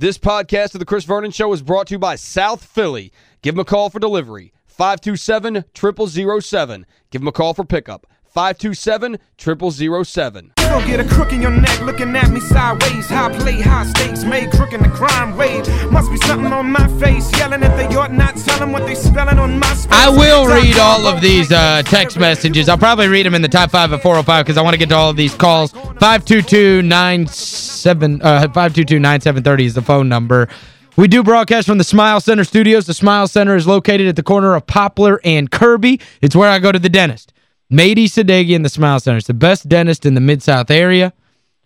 This podcast of The Chris Vernon Show is brought to you by South Philly. Give them a call for delivery. 527-0007. Give them a call for pickup. 527-0007. Don't get a crook in your neck looking at me sideways. High play, high stakes, made crook in the crime wave. Must be something on my face, yelling if they ought not tell them what they spelling on my space. I will read all of these uh, text messages. I'll probably read them in the top five at 405 because I want to get to all of these calls. 522-97 uh, 522-9730 is the phone number. We do broadcast from the Smile Center studios. The Smile Center is located at the corner of Poplar and Kirby. It's where I go to the dentist. Mady Sadeghi in the Smile Center. It's the best dentist in the Mid-South area.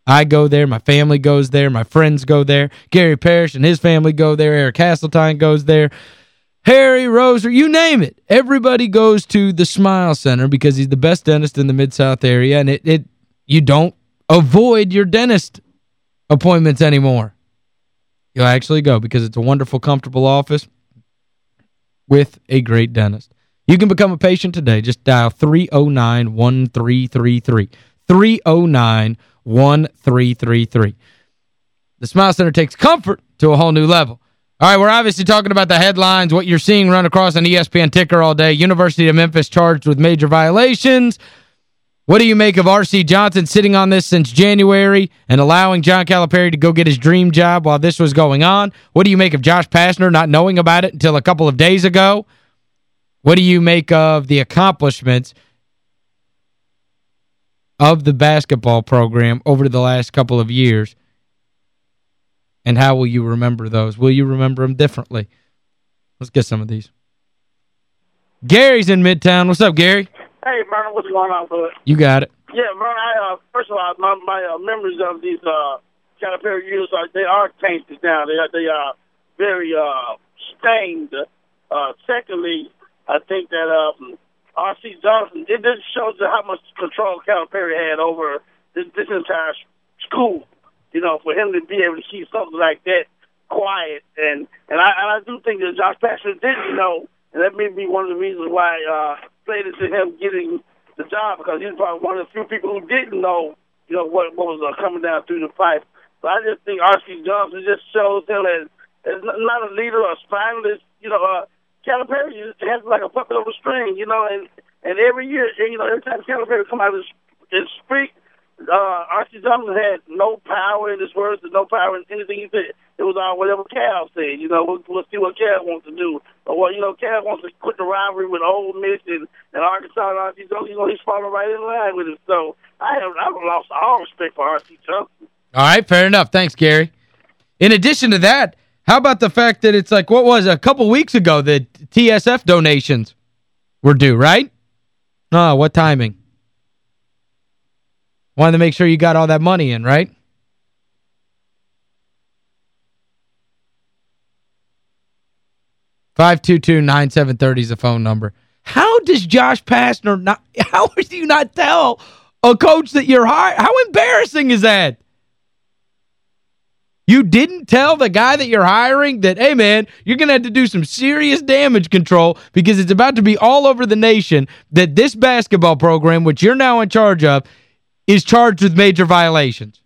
I go there. My family goes there. My friends go there. Gary Parrish and his family go there. Eric Hasseltine goes there. Harry, Roser, you name it. Everybody goes to the Smile Center because he's the best dentist in the Mid-South area, and it, it you don't avoid your dentist appointments anymore. You'll actually go because it's a wonderful, comfortable office with a great dentist. You can become a patient today. Just dial 309-1333. 309-1333. The Smile Center takes comfort to a whole new level. All right, we're obviously talking about the headlines, what you're seeing run across an ESPN ticker all day. University of Memphis charged with major violations. What do you make of R.C. Johnson sitting on this since January and allowing John Calipari to go get his dream job while this was going on? What do you make of Josh Pastner not knowing about it until a couple of days ago? What do you make of the accomplishments of the basketball program over the last couple of years? And how will you remember those? Will you remember them differently? Let's get some of these. Gary's in Midtown. What's up, Gary? Hey, Vernon, what's going on, bud? You got it. Yeah, Vernon, I, uh, first of all, my, my uh, members of these uh, Calipari years, uh, they are tainted now. They are, they are very uh, stained. Uh, secondly, I think that um, R.C. Johnson, it just shows how much control Calipari had over this, this entire school. You know, for him to be able to keep something like that quiet. And and I, and I do think that Josh Pastner didn't know, and that may be one of the reasons why uh, played into him getting the job, because he's probably one of the few people who didn't know, you know, what, what was uh, coming down through the pipe. So I just think R.C. Johnson just shows him as, as not a leader or a spineless, you know, uh, Calipari has like a puppet on a string, you know, and and every year, you know, every time Calipari come out and, and speak, uh, R.C. Johnson had no power in his words and no power in anything he said. It was all whatever Cal said. You know, we'll, we'll see what Cal wants to do. What, you know, Cal wants to quit the rivalry with Ole Miss and, and Arkansas and R.C. Johnson. You know, he's falling right in line with it. So I have I've lost all respect for R.C. Johnson. All right, fair enough. Thanks, Gary. In addition to that, how about the fact that it's like, what was it, a couple weeks ago that TSF donations were due, right? Oh, what timing? Wanted to make sure you got all that money in, right? Five two two nine seven thirty is the phone number. How does Josh Pastner not how would you not tell a coach that you're hiring? How embarrassing is that? You didn't tell the guy that you're hiring that, hey, man, you're going to have to do some serious damage control because it's about to be all over the nation that this basketball program, which you're now in charge of, is charged with major violations.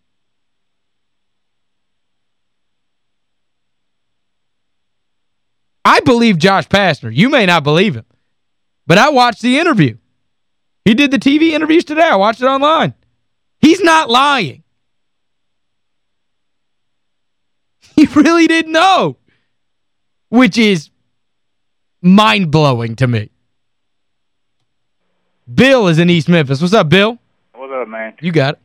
I believe Josh Pastner. You may not believe him. But I watched the interview. He did the TV interviews today. I watched it online. He's not lying. He really didn't know. Which is mind-blowing to me. Bill is in East Memphis. What's up, Bill? You got it.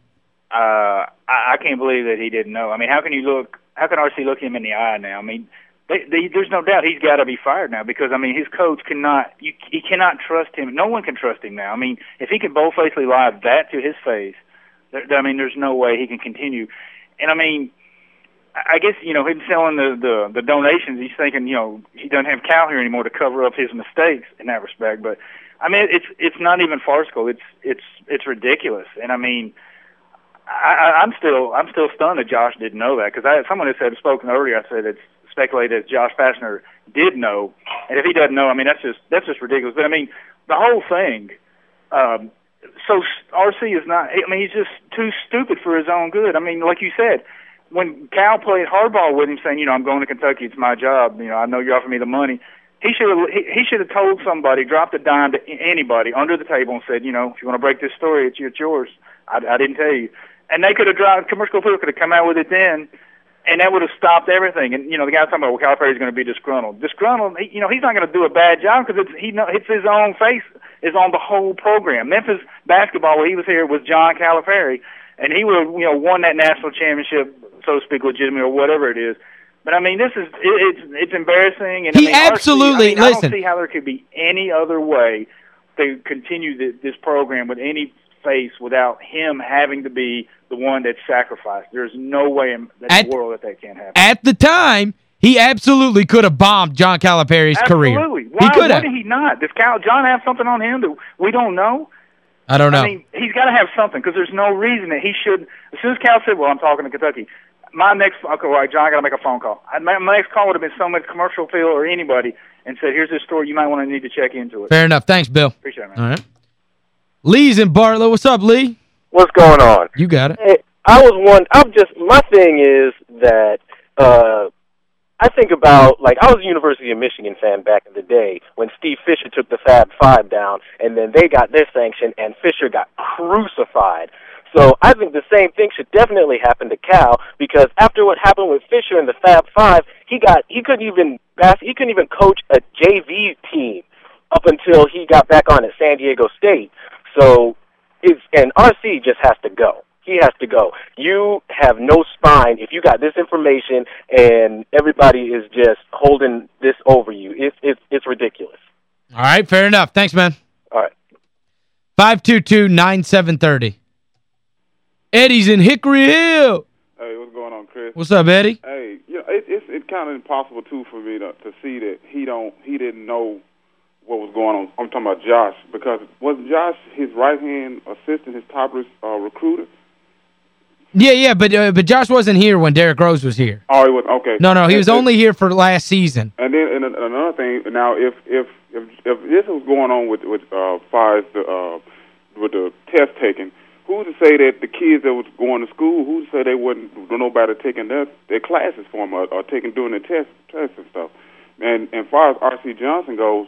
Uh, I, I can't believe that he didn't know. I mean, how can you look, how can RC look him in the eye now? I mean, they, they, there's no doubt he's got to be fired now because, I mean, his coach cannot, you, he cannot trust him. No one can trust him now. I mean, if he can bold-facedly lie that to his face, there, I mean, there's no way he can continue. And, I mean, I guess you know him selling the, the the donations. He's thinking you know he doesn't have Cal here anymore to cover up his mistakes in that respect. But I mean it's it's not even farcical. It's it's it's ridiculous. And I mean I, I'm still I'm still stunned that Josh didn't know that because someone had said spoken earlier. I said it's speculated that Josh Pastner did know, and if he doesn't know, I mean that's just that's just ridiculous. But I mean the whole thing. Um, so RC is not. I mean he's just too stupid for his own good. I mean like you said when Cal played hardball with him, saying, you know, I'm going to Kentucky, it's my job. You know, I know you offer me the money. He should have he, he should have told somebody, dropped a dime to anybody under the table, and said, you know, if you want to break this story, it's, it's yours. I, I didn't tell you. And they could have dropped Commercial Appeal could have come out with it then, and that would have stopped everything. And you know, the guy's talking about well, Calipari's going to be disgruntled. Disgruntled, he, you know, he's not going to do a bad job because it's he know it's his own face is on the whole program. Memphis basketball, when he was here, was John Calipari, and he would you know won that national championship, so to speak, legitimately or whatever it is. But I mean, this is it, it's it's embarrassing. And he I mean, absolutely RC, I mean, listen. I don't see how there could be any other way to continue the, this program with any face without him having to be the one that's sacrificed. There's no way in At- the world that that can't happen. At the time, he absolutely could have bombed John Calipari's career. Absolutely. He Why could would have. he not? Does Cal John have something on him that we don't know? I don't know. I mean, he's got to have something because there's no reason that he should. As soon as Cal said, "Well, I'm talking to Kentucky," my next okay, all right, John, I got to make a phone call. I- My, my next call would have been someone at Commercial Appeal or anybody and said, "Here's this story. You might want to need to check into it." Fair enough. Thanks, Bill. Appreciate it, man. All right. Lee's in Bartlett. What's up, Lee? What's going on? You got it. Hey, I was one. I'm just. My thing is that uh, I think about like I was a University of Michigan fan back in the day when Steve Fisher took the Fab Five down, and then they got their sanction, and Fisher got crucified. So I think the same thing should definitely happen to Cal because after what happened with Fisher and the Fab Five, he got he couldn't even bas- he couldn't even coach a JV team up until he got back on at San Diego State. So it's and RC just has to go. He has to go. You have no spine if you got this information and everybody is just holding this over you. It's it's it's ridiculous. All right, fair enough. Thanks, man. All right. 522-9730. Eddie's in Hickory Hill. Hey, what's going on, Chris? What's up, Eddie? Hey, you know, it, it's it's kind of impossible too for me to to see that he don't he didn't know what was going on. I'm talking about Josh because wasn't Josh his right hand assistant, his top uh, recruiter? Yeah, yeah, but uh, but Josh wasn't here when Derrick Rose was here. Oh, he was okay. No, no, he And- was only here for last season. And then and another thing. Now, if if if if this was going on with with uh, far as the uh, with the test taking, who's to say that the kids that was going to school, who's to say they wouldn't nobody taking their their classes for them or, or taking doing their test tests and stuff. And and far as R.C. Johnson goes,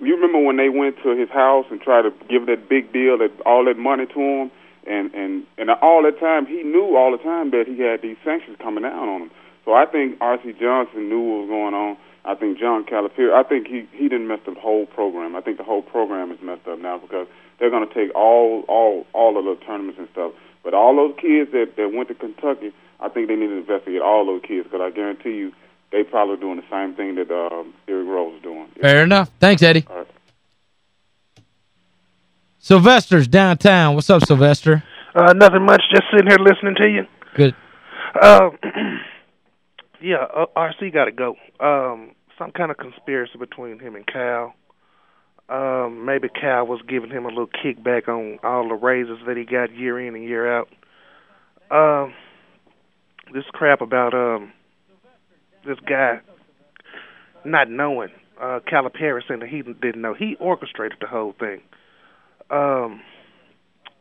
you remember when they went to his house and tried to give that big deal, that all that money to him, and and and all that time he knew all the time that he had these sanctions coming down on him. So I think R.C. Johnson knew what was going on. I think John Calipari. I think he he didn't mess the whole program. I think the whole program is messed up now because they're going to take all all all of the tournaments and stuff. But all those kids that that went to Kentucky, I think they need to investigate all those kids because I guarantee you they probably doing the same thing that um, Derrick Rose is doing. Fair enough. Thanks, Eddie. All right. Sylvester's downtown. What's up, Sylvester? Uh, nothing much. Just sitting here listening to you. Good. Uh, yeah, uh, RC got to go. Um, some kind of conspiracy between him and Cal. Um, maybe Cal was giving him a little kickback on all the raises that he got year in and year out. Um, this crap about um this guy not knowing uh Calipari saying that he didn't know. He orchestrated the whole thing. Um,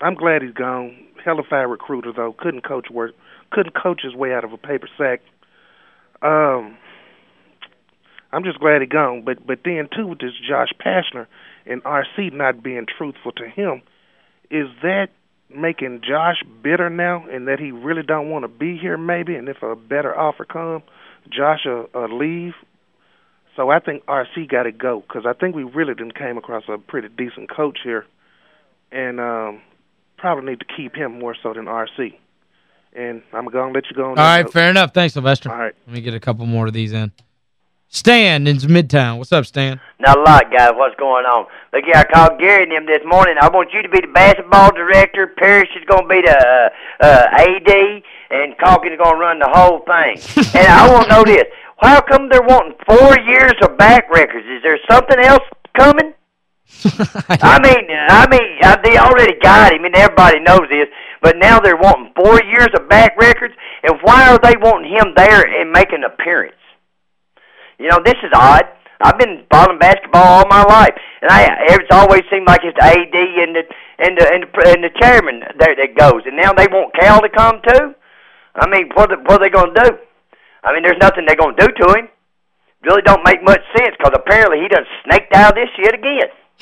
I'm glad he's gone. Hellified recruiter though, couldn't coach work, couldn't coach his way out of a paper sack. Um, I'm just glad he gone. But but then too with this Josh Pastner and RC not being truthful to him, is that making Josh bitter now, and that he really don't want to be here maybe, and if a better offer come, Josh will, will leave. So I think RC got to go because I think we really didn't came across a pretty decent coach here, and um, probably need to keep him more so than RC. And I'm going to let you go on All note. fair enough. Thanks, Sylvester. All right. Let me get a couple more of these in. Stan in Midtown. What's up, Stan? Not a lot, guys. What's going on? Look here, I called Gary and him this morning. I want you to be the basketball director. Parrish is going to be the uh, uh, AD, and Calkins is going to run the whole thing. and I want to know this: How come they're wanting four years of back records? Is there something else coming? I mean, I mean, they already got him, and everybody knows this. But now they're wanting four years of back records, and why are they wanting him there and making an appearance? You know, this is odd. I've been following basketball all my life, and I it's always seemed like it's the AD and the and the and the, and the chairman there that goes, and now they want Cal to come too. I mean, what are, what are they going to do? I mean, there's nothing they're going to do to him. Really don't make much sense because apparently he done snaked out of this shit again.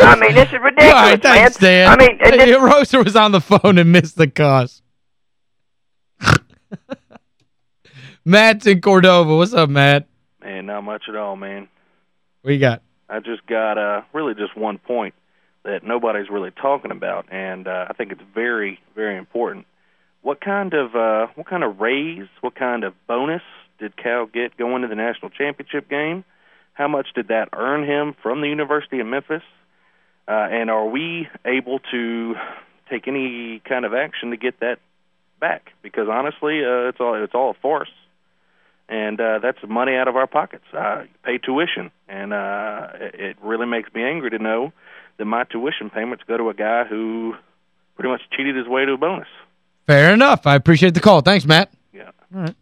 I mean, this is ridiculous, All right, thanks, man. Dan. I mean, and this, Roser was on the phone and missed the cause. Matt's in Cordova. What's up, Matt? Man, not much at all, man. What you got? I just got uh really just one point that nobody's really talking about and uh I think it's very very important. What kind of uh what kind of raise, what kind of bonus did Cal get going to the national championship game? How much did that earn him from the University of Memphis? Uh and are we able to take any kind of action to get that back? Because honestly, uh it's all it's all a farce and uh, that's money out of our pockets. I pay tuition, and uh, it it really makes me angry to know that my tuition payments go to a guy who pretty much cheated his way to a bonus. Fair enough. I appreciate the call. Thanks, Matt. Yeah. All right.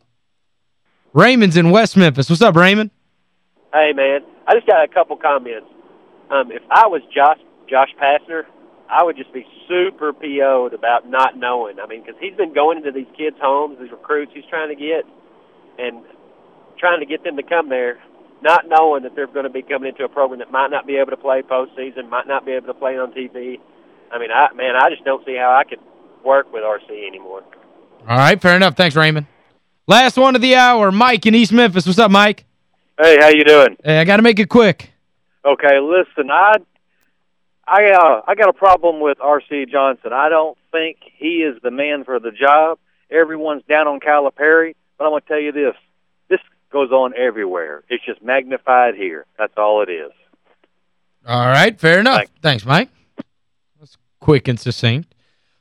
Raymond's in West Memphis. What's up, Raymond? Hey man, I just got a couple comments. Um, if I was Josh Josh Pastner, I would just be super PO'd about not knowing. I mean, because he's been going into these kids' homes, these recruits he's trying to get, and trying to get them to come there, not knowing that they're going to be coming into a program that might not be able to play postseason, might not be able to play on TV. I mean, I man, I just don't see how I could work with RC anymore. All right, fair enough. Thanks, Raymond. Last one of the hour, Mike in East Memphis. What's up, Mike? Hey, how you doing? Hey, I got to make it quick. Okay, listen, I I uh I got a problem with RC Johnson. I don't think he is the man for the job. Everyone's down on Calipari, but I'm going to tell you this. Goes on everywhere. It's just magnified here. That's all it is. All right, fair enough. Thanks, Mike. That's quick and succinct.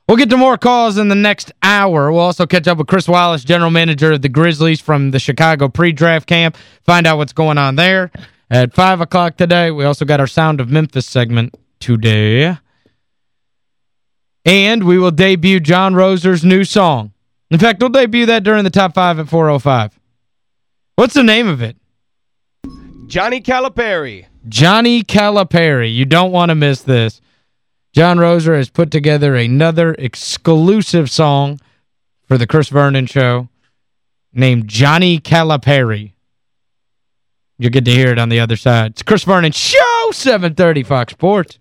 We'll get to more calls in the next hour. We'll also catch up with Chris Wallace, general manager of the Grizzlies from the Chicago pre-draft camp, find out what's going on there. At 5 o'clock today, we also got our Sound of Memphis segment today. And we will debut John Roser's new song. In fact, we'll debut that during the top 5 at 405. What's the name of it? Johnny Calipari. Johnny Calipari. You don't want to miss this. John Roser has put together another exclusive song for the Chris Vernon Show named Johnny Calipari. You'll get to hear it on the other side. It's Chris Vernon Show, 730 Fox Sports.